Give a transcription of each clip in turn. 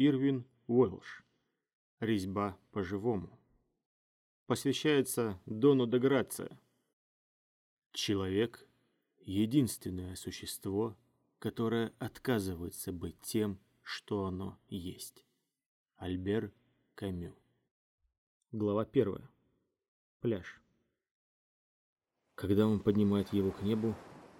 Ирвин Уэлш. Резьба по-живому. Посвящается Дону де Грация. Человек — единственное существо, которое отказывается быть тем, что оно есть. Альбер Камю. Глава первая. Пляж. Когда он поднимает его к небу,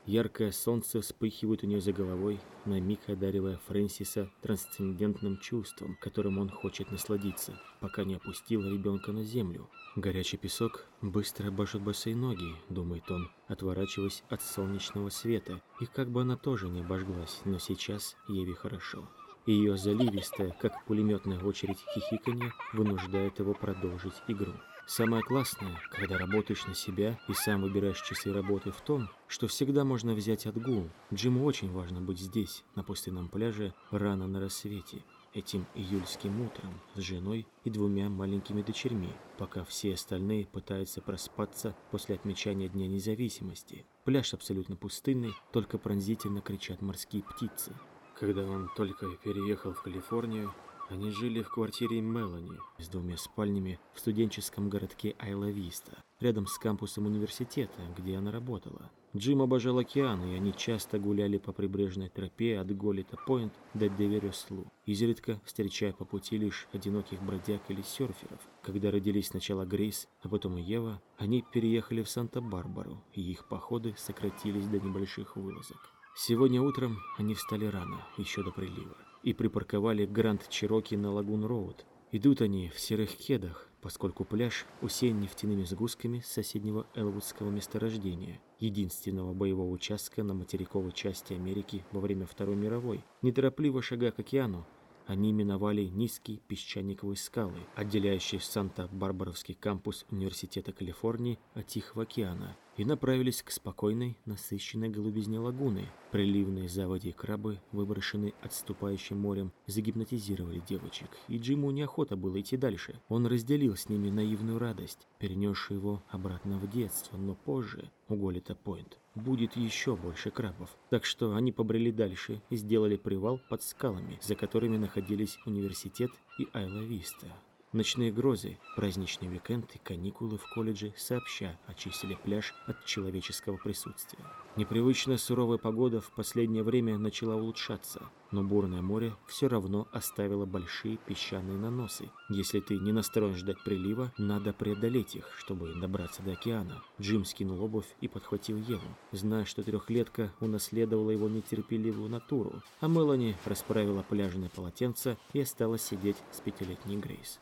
яркое солнце вспыхивает у нее за головой, на миг одаривая Фрэнсиса трансцендентным чувством, которым он хочет насладиться, пока не опустил ребенка на землю. Горячий песок быстро обожжет босые ноги, думает он, отворачиваясь от солнечного света, и как бы она тоже не обожглась, но сейчас Еве хорошо. Ее заливистая, как пулеметная очередь хихиканье, вынуждает его продолжить игру. Самое классное, когда работаешь на себя и сам выбираешь часы работы в том, что всегда можно взять отгул. Джиму очень важно быть здесь, на пустынном пляже, рано на рассвете, этим июльским утром, с женой и двумя маленькими дочерьми, пока все остальные пытаются проспаться после отмечания Дня независимости. Пляж абсолютно пустынный, только пронзительно кричат морские птицы. Когда он только переехал в Калифорнию, они жили в квартире Мелани с двумя спальнями в студенческом городке Айла-Виста, рядом с кампусом университета, где она работала. Джим обожал океан, и они часто гуляли по прибрежной тропе от Голита-Пойнт до Деверюслу, изредка встречая по пути лишь одиноких бродяг или серферов. Когда родились сначала Грейс, а потом и Ева, они переехали в Санта-Барбару, и их походы сократились до небольших вылазок. Сегодня утром они встали рано, еще до прилива и припарковали Гранд Чироки на Лагун-Роуд. Идут они в серых кедах, поскольку пляж усеян нефтяными сгустками соседнего Элвудского месторождения, единственного боевого участка на материковой части Америки во время Второй мировой. Неторопливо шагая к океану, они миновали низкие песчаниковые скалы, отделяющие Санта-Барбаровский кампус Университета Калифорнии от Тихого океана, и направились к спокойной, насыщенной голубизне лагуны. Приливные заводи крабы, выброшенные отступающим морем, загипнотизировали девочек, и Джиму неохота было идти дальше. Он разделил с ними наивную радость, перенесшую его обратно в детство, но позже, у Голита Пойнт, будет еще больше крабов. Так что они побрели дальше и сделали привал под скалами, за которыми находились университет и Айла Виста. Ночные грозы, праздничный уикенд и каникулы в колледже сообща очистили пляж от человеческого присутствия. Непривычно суровая погода в последнее время начала улучшаться, но бурное море все равно оставило большие песчаные наносы. Если ты не настроен ждать прилива, надо преодолеть их, чтобы добраться до океана. Джим скинул обувь и подхватил Еву, зная, что трехлетка унаследовала его нетерпеливую натуру, а Мелани расправила пляжное полотенце и осталась сидеть с пятилетней Грейс.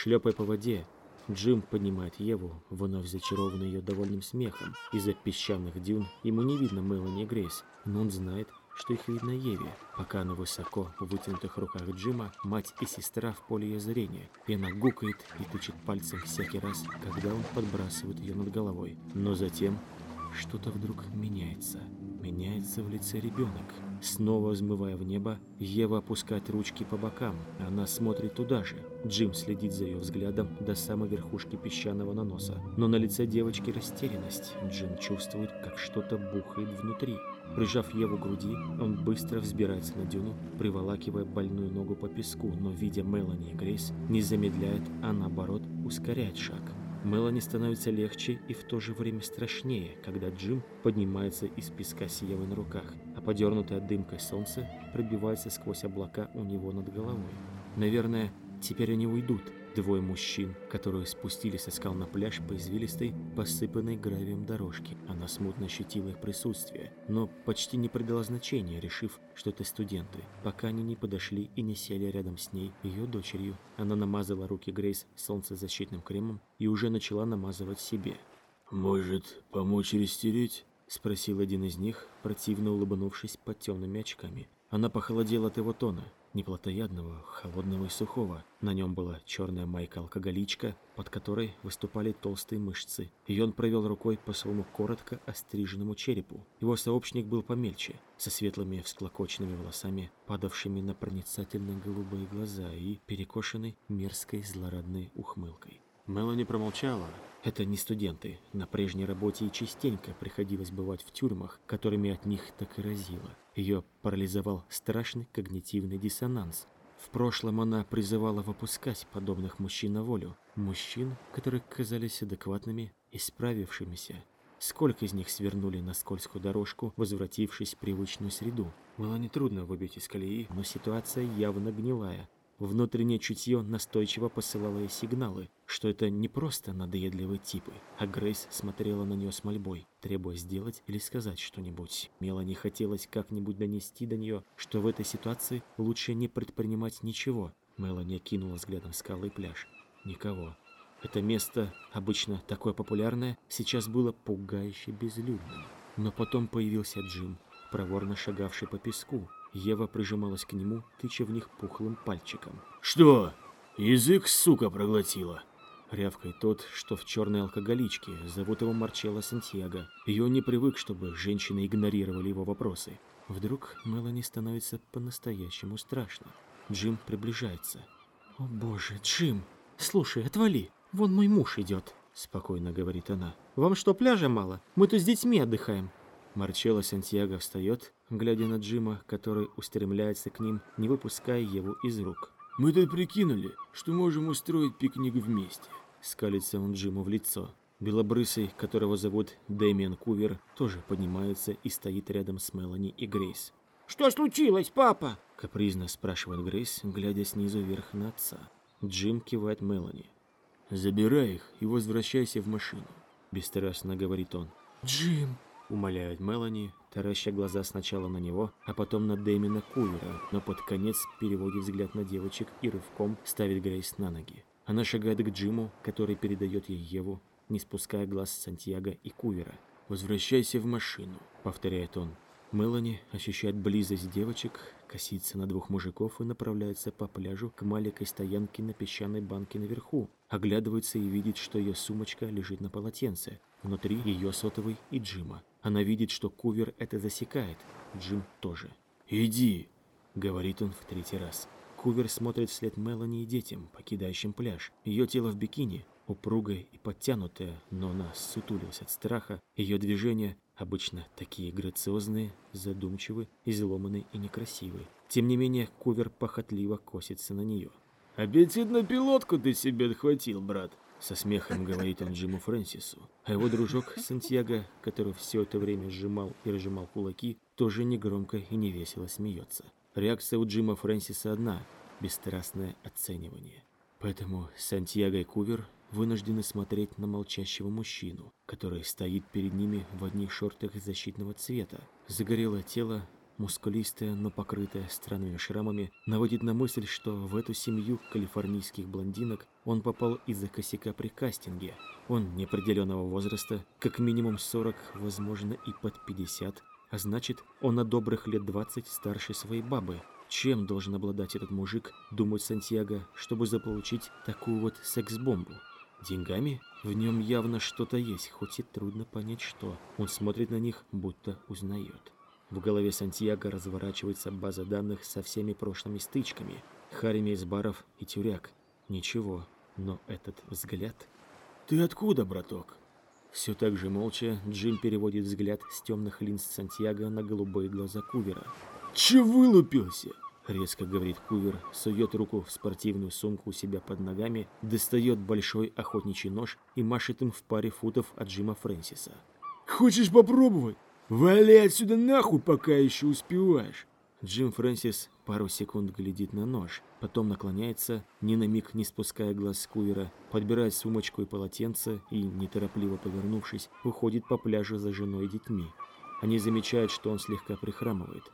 Шлепая по воде, Джим поднимает Еву, вновь зачарованный ее довольным смехом. Из-за песчаных дюн ему не видно Мелани и Грейс, но он знает, что их видно Еве, пока на высоко в вытянутых руках Джима мать и сестра в поле ее зрения. И она гукает и тычет пальцем всякий раз, когда он подбрасывает ее над головой. Но затем что-то вдруг меняется. Меняется в лице ребенок. Снова взмывая в небо, Ева опускает ручки по бокам. Она смотрит туда же. Джим следит за ее взглядом до самой верхушки песчаного наноса. Но на лице девочки растерянность. Джим чувствует, как что-то бухает внутри. Прижав Еву к груди, он быстро взбирается на дюну, приволакивая больную ногу по песку, но, видя Мелани и Грейс, не замедляет, а наоборот ускоряет шаг. Мелани становится легче и в то же время страшнее, когда Джим поднимается из песка с Евой на руках, подернутое дымкой солнце пробивается сквозь облака у него над головой. Наверное, теперь они уйдут, Двое мужчин, которые спустились со скал на пляж по извилистой, посыпанной гравием дорожке. Она смутно ощутила их присутствие, но почти не придала значения, решив, что это студенты, пока они не подошли и не сели рядом с ней, ее дочерью. Она намазала руки Грейс солнцезащитным кремом и уже начала намазывать себе. «Может, помочь растереть?» – спросил один из них, противно улыбнувшись под темными очками. Она похолодела от его тона – не плотоядного, холодного и сухого. На нем была черная майка-алкоголичка, под которой выступали толстые мышцы, и он провел рукой по своему коротко остриженному черепу. Его сообщник был помельче, со светлыми всклокоченными волосами, падавшими на проницательные голубые глаза и перекошенной мерзкой злорадной ухмылкой. Мелани промолчала. Это не студенты. На прежней работе и частенько приходилось бывать в тюрьмах, которыми от них так и разило. Ее парализовал страшный когнитивный диссонанс. В прошлом она призывала выпускать подобных мужчин на волю. Мужчин, которые казались адекватными и справившимися. Сколько из них свернули на скользкую дорожку, возвратившись в привычную среду? Было нетрудно выбить из колеи, но ситуация явно гнилая. Внутреннее чутье настойчиво посылало ей сигналы, что это не просто надоедливые типы, а Грейс смотрела на нее с мольбой, требуя сделать или сказать что-нибудь. Мелани хотелось как-нибудь донести до нее, что в этой ситуации лучше не предпринимать ничего. Мелани кинула взглядом скалы и пляж. Никого. Это место, обычно такое популярное, сейчас было пугающе безлюдным. Но потом появился Джим, проворно шагавший по песку, Ева прижималась к нему, тыча в них пухлым пальчиком. «Что? Язык, сука, проглотила?» Рявкает тот, что в черной алкоголичке, зовут его Марчелло Сантьяго. И он не привык, чтобы женщины игнорировали его вопросы. Вдруг Мелани становится по-настоящему страшно. Джим приближается. «О боже, Джим! Слушай, отвали! Вон мой муж идет!» Спокойно говорит она. «Вам что, пляжа мало? Мы тут с детьми отдыхаем!» Марчелло Сантьяго встает, глядя на Джима, который устремляется к ним, не выпуская его из рук. «Мы тут прикинули, что можем устроить пикник вместе», — скалится он Джиму в лицо. Белобрысый, которого зовут Дэмиан Кувер, тоже поднимается и стоит рядом с Мелани и Грейс. «Что случилось, папа?» — капризно спрашивает Грейс, глядя снизу вверх на отца. Джим кивает Мелани. «Забирай их и возвращайся в машину», — бесстрастно говорит он. «Джим!» Умоляет Мелани, тараща глаза сначала на него, а потом на Дэмина Кувера, но под конец переводит взгляд на девочек и рывком ставит Грейс на ноги. Она шагает к Джиму, который передает ей Еву, не спуская глаз с Сантьяго и Кувера. «Возвращайся в машину», — повторяет он. Мелани ощущает близость девочек, косится на двух мужиков и направляется по пляжу к маленькой стоянке на песчаной банке наверху. Оглядывается и видит, что ее сумочка лежит на полотенце. Внутри ее сотовый и Джима. Она видит, что Кувер это засекает. Джим тоже. «Иди», — говорит он в третий раз. Кувер смотрит вслед Мелани и детям, покидающим пляж. Ее тело в бикини, упругое и подтянутое, но она сутулилась от страха. Ее движения обычно такие грациозные, задумчивые, изломанные и некрасивые. Тем не менее, Кувер похотливо косится на нее. «Аппетитную пилотку ты себе отхватил, брат!» Со смехом говорит он Джиму Фрэнсису. А его дружок Сантьяго, который все это время сжимал и разжимал кулаки, тоже негромко и невесело смеется. Реакция у Джима Фрэнсиса одна – бесстрастное оценивание. Поэтому Сантьяго и Кувер вынуждены смотреть на молчащего мужчину, который стоит перед ними в одних шортах защитного цвета. Загорелое тело мускулистая, но покрытая странными шрамами, наводит на мысль, что в эту семью калифорнийских блондинок он попал из-за косяка при кастинге. Он неопределенного возраста, как минимум 40, возможно и под 50, а значит, он на добрых лет 20 старше своей бабы. Чем должен обладать этот мужик, думает Сантьяго, чтобы заполучить такую вот секс-бомбу? Деньгами? В нем явно что-то есть, хоть и трудно понять что. Он смотрит на них, будто узнает. В голове Сантьяго разворачивается база данных со всеми прошлыми стычками, харями из баров и тюряк. Ничего, но этот взгляд... «Ты откуда, браток?» Все так же молча Джим переводит взгляд с темных линз Сантьяго на голубые глаза Кувера. «Че вылупился?» Резко говорит Кувер, сует руку в спортивную сумку у себя под ногами, достает большой охотничий нож и машет им в паре футов от Джима Фрэнсиса. «Хочешь попробовать?» «Вали отсюда нахуй, пока еще успеваешь!» Джим Фрэнсис пару секунд глядит на нож, потом наклоняется, ни на миг не спуская глаз с кувера, подбирает сумочку и полотенце и, неторопливо повернувшись, уходит по пляжу за женой и детьми. Они замечают, что он слегка прихрамывает.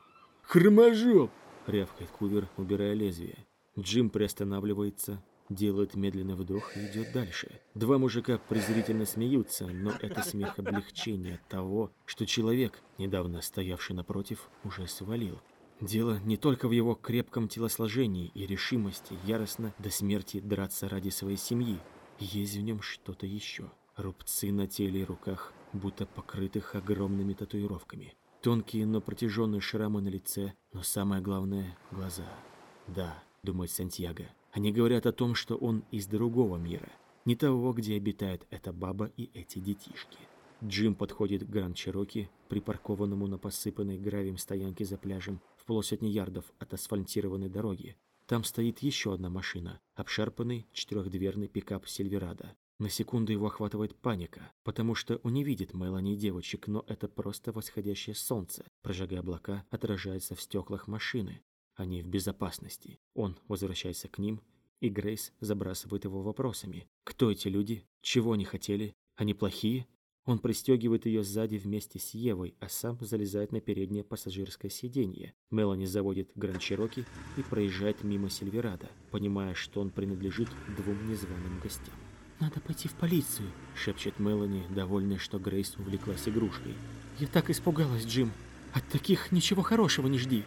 «Хроможоп!» — рявкает кувер, убирая лезвие. Джим приостанавливается, делает медленный вдох и идет дальше. Два мужика презрительно смеются, но это смех облегчения того, что человек, недавно стоявший напротив, уже свалил. Дело не только в его крепком телосложении и решимости яростно до смерти драться ради своей семьи. Есть в нем что-то еще. Рубцы на теле и руках, будто покрытых огромными татуировками. Тонкие, но протяженные шрамы на лице, но самое главное – глаза. Да, думает Сантьяго, они говорят о том, что он из другого мира, не того, где обитает эта баба и эти детишки. Джим подходит к Гранд Чироки, припаркованному на посыпанной гравием стоянке за пляжем, в полусотни ярдов от асфальтированной дороги. Там стоит еще одна машина, обшарпанный четырехдверный пикап Сильверада. На секунду его охватывает паника, потому что он не видит Мелани и девочек, но это просто восходящее солнце, прожигая облака, отражается в стеклах машины. Они в безопасности. Он возвращается к ним, и Грейс забрасывает его вопросами. Кто эти люди? Чего они хотели? Они плохие? Он пристегивает ее сзади вместе с Евой, а сам залезает на переднее пассажирское сиденье. Мелани заводит Гранд Чироки и проезжает мимо Сильверада, понимая, что он принадлежит двум незваным гостям. «Надо пойти в полицию», — шепчет Мелани, довольная, что Грейс увлеклась игрушкой. «Я так испугалась, Джим. От таких ничего хорошего не жди».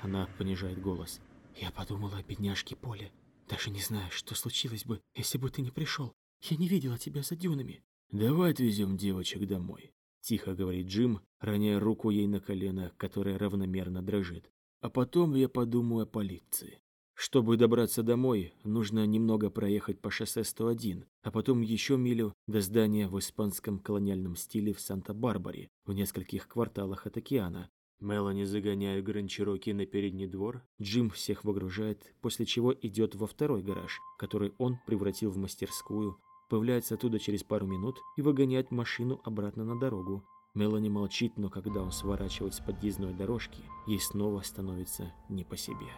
Она понижает голос. «Я подумала о бедняжке Поле. Даже не знаю, что случилось бы, если бы ты не пришел. Я не видела тебя за дюнами». «Давай отвезем девочек домой», — тихо говорит Джим, роняя руку ей на колено, которое равномерно дрожит. «А потом я подумаю о полиции». Чтобы добраться домой, нужно немного проехать по шоссе 101, а потом еще милю до здания в испанском колониальном стиле в Санта-Барбаре, в нескольких кварталах от океана. Мелани загоняет Гранчироки на передний двор, Джим всех выгружает, после чего идет во второй гараж, который он превратил в мастерскую, появляется оттуда через пару минут и выгоняет машину обратно на дорогу. Мелани молчит, но когда он сворачивает с подъездной дорожки, ей снова становится не по себе.